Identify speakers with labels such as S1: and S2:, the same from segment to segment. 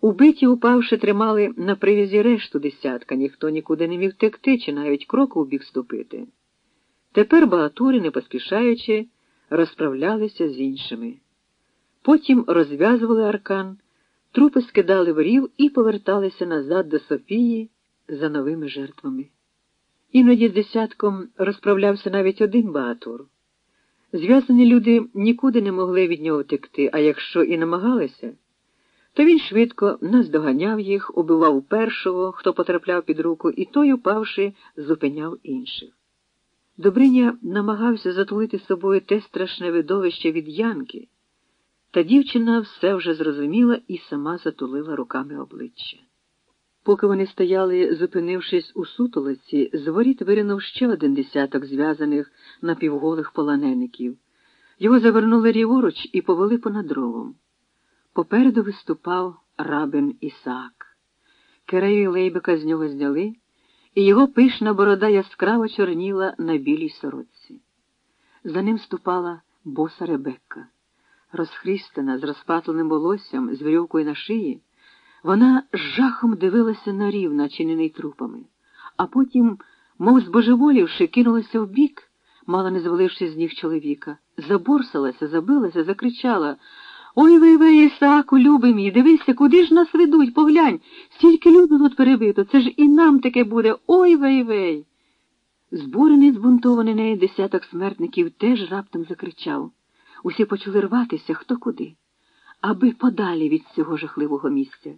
S1: Убиті, упавши, тримали на привізі решту десятка, ніхто нікуди не міг втекти чи навіть кроку в ступити. Тепер багатури, не поспішаючи, розправлялися з іншими. Потім розв'язували аркан, трупи скидали в рів і поверталися назад до Софії за новими жертвами. Іноді з десятком розправлявся навіть один багатур. Зв'язані люди нікуди не могли від нього втекти, а якщо і намагалися, то він швидко наздоганяв їх, убивав першого, хто потрапляв під руку, і той, упавши, зупиняв інших. Добриня намагався затулити собою те страшне видовище від Янки, та дівчина все вже зрозуміла і сама затулила руками обличчя. Поки вони стояли, зупинившись у сутолоці, з воріт виринув ще один десяток зв'язаних напівголих полонеників. Його завернули ріворуч і повели понад ровом. Попереду виступав рабин Ісаак. Кирею Лейбика з нього зняли, і його пишна борода яскраво чорніла на білій сорочці. За ним ступала боса Ребекка. Розхрістена, з розпатленим волоссям, з вірьовкою на шиї. Вона з жахом дивилася на рів, начинений трупами, а потім, мов збожеволівши, кинулася вбік, мало не зваливши з ніг чоловіка, заборсалася, забилася, закричала Ой вей вей, Ісааку, любий мій, дивися, куди ж нас ведуть, поглянь, стільки люду тут перебито, це ж і нам таке буде. Ой вей вей. Збурений, збунтований нею десяток смертників теж раптом закричав. Усі почали рватися хто куди, аби подалі від цього жахливого місця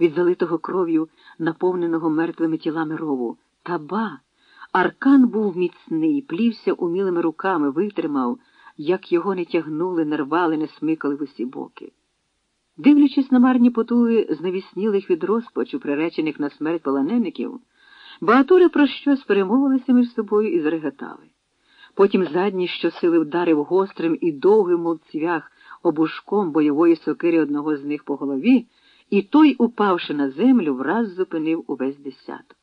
S1: від залитого кров'ю, наповненого мертвими тілами рову. Та ба! Аркан був міцний, плівся умілими руками, витримав, як його не тягнули, не рвали, не смикали в усі боки. Дивлячись на марні потуги зневіснілих від розпачу, приречених на смерть полонеників, багатури про щось перемовилися між собою і зареготали. Потім задній щосили вдарив гострим і довгим, мов цвях, обушком бойової сокири одного з них по голові і той, упавши на землю, враз зупинив увесь десяток.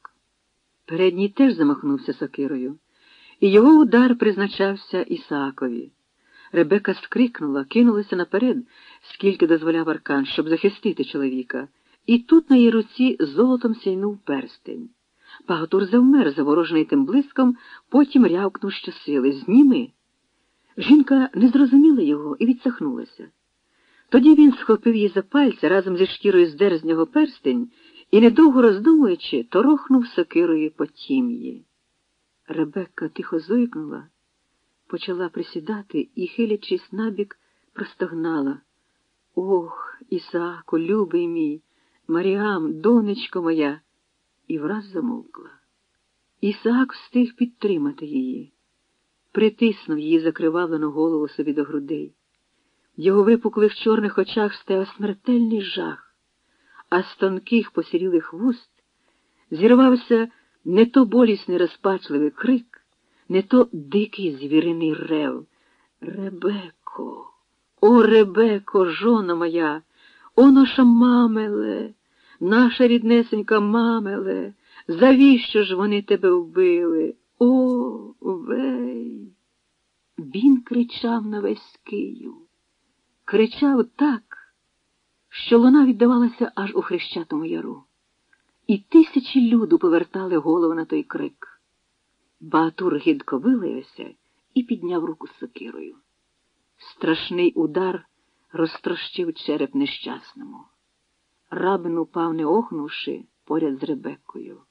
S1: Передній теж замахнувся сокирою, і його удар призначався Ісаакові. Ребека скрикнула, кинулася наперед, скільки дозволяв аркан, щоб захистити чоловіка, і тут на її руці золотом сяйнув перстень. Пагатур завмер, заворожений тим блиском, потім рявкнув щосили. Зніми. Жінка не зрозуміла його і відсахнулася. Тоді він схопив її за пальця разом зі шкірою здер з нього перстень і, недовго роздумуючи, торохнув сокирою по тім'ї. Ребекка тихо зойкнула, почала присідати і, хилячись набік, простогнала. Ох, Ісааку, любий мій, Маріам, донечко моя, і враз замовкла. Ісаак встиг підтримати її, притиснув її закривавлену голову собі до грудей. В його випуклих чорних очах стояв смертельний жах, а з тонких посірілих вуст зірвався не то болісний розпачливий крик, не то дикий звіриний рев. Ребеко, о, Ребеко, жона моя, о наша мамеле, наша ріднесенька мамеле, завіщо ж вони тебе вбили? О, вей. Він кричав на весь Київ кричав так, що луна віддавалася аж у хрещатому яру. І тисячі люду повертали голову на той крик. Баатур гідко вилаявся і підняв руку сокирою. Страшний удар розтрощив череп нещасному. Рабин упав, не охнувши, поряд з Ребеккою,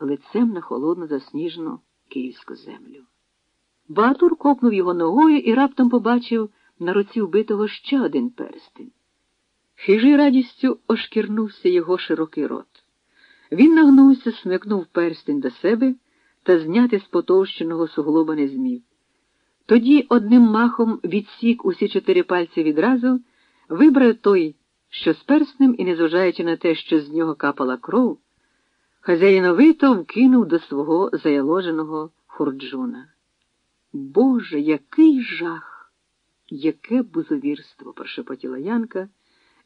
S1: лицем на холодну засніжену київську землю. Баатур копнув його ногою і раптом побачив на руці вбитого ще один перстень. Хижий радістю ошкірнувся його широкий рот. Він нагнувся, смикнув перстень до себе та зняти з потовщеного суглоба не змів. Тоді одним махом відсік усі чотири пальці відразу, вибрав той, що з перстнем, і, незважаючи на те, що з нього капала кров, хазяїновито вкинув до свого заяложеного хурджуна. Боже, який жах! Яке бузовірство, прошепотіла Янка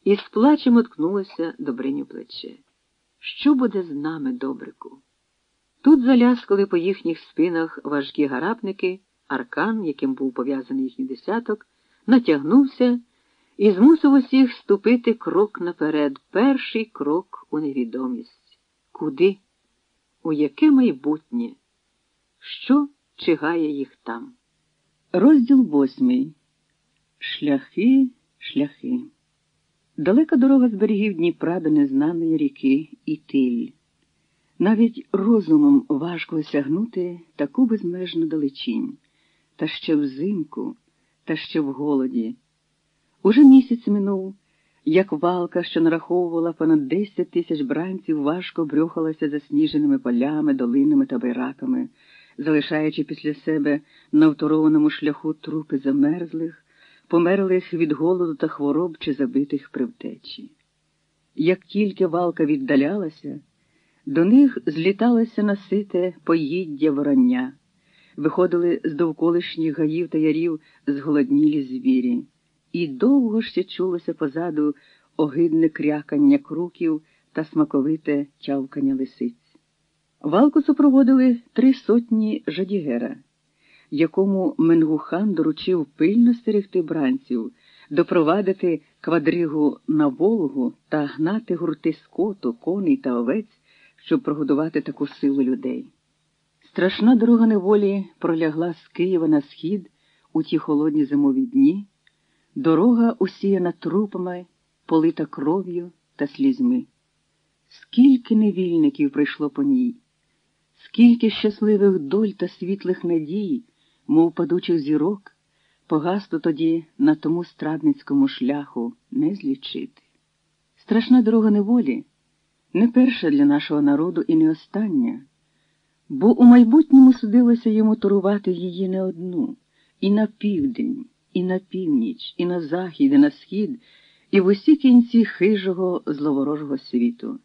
S1: і з плачем уткнулася Добриню плече. Що буде з нами, добрику? Тут заляскали по їхніх спинах важкі гарапники, аркан, яким був пов'язаний їхній десяток, натягнувся і змусив усіх ступити крок наперед, перший крок у невідомість. Куди? У яке майбутнє? Що чигає їх там?
S2: Розділ восьмий. Шляхи, шляхи. Далека дорога з берегів Дніпра до незнаної ріки Ітиль. Навіть розумом важко осягнути таку безмежну далечінь, та ще взимку, та ще в голоді. Уже місяць минув, як валка, що нараховувала понад десять тисяч бранців, важко брюхалася засніженими полями, долинами та байраками, залишаючи після себе на второваному шляху трупи замерзлих, померлих від голоду та хвороб чи забитих при втечі. Як тільки валка віддалялася, до них зліталося насите поїддя ворання, виходили з довколишніх гаїв та ярів зголоднілі звірі, і довго ще чулося позаду огидне крякання круків та смаковите тявкання лисиць. Валку супроводили три сотні жадігера, якому Менгухан доручив пильно стерегти бранців, допровадити квадригу на Волгу та гнати гурти скоту, коней та овець щоб прогодувати таку силу людей. Страшна дорога неволі пролягла з Києва на схід у ті холодні зимові дні, дорога усіяна трупами, полита кров'ю та слізьми. Скільки невільників прийшло по ній, скільки щасливих доль та світлих надій, мов падучих зірок, погасло тоді на тому страдницькому шляху не злічити. Страшна дорога неволі не перша для нашого народу і не остання, бо у майбутньому судилося йому турувати її не одну і на південь, і на північ, і на захід, і на схід, і в усі кінці хижого зловорожого світу.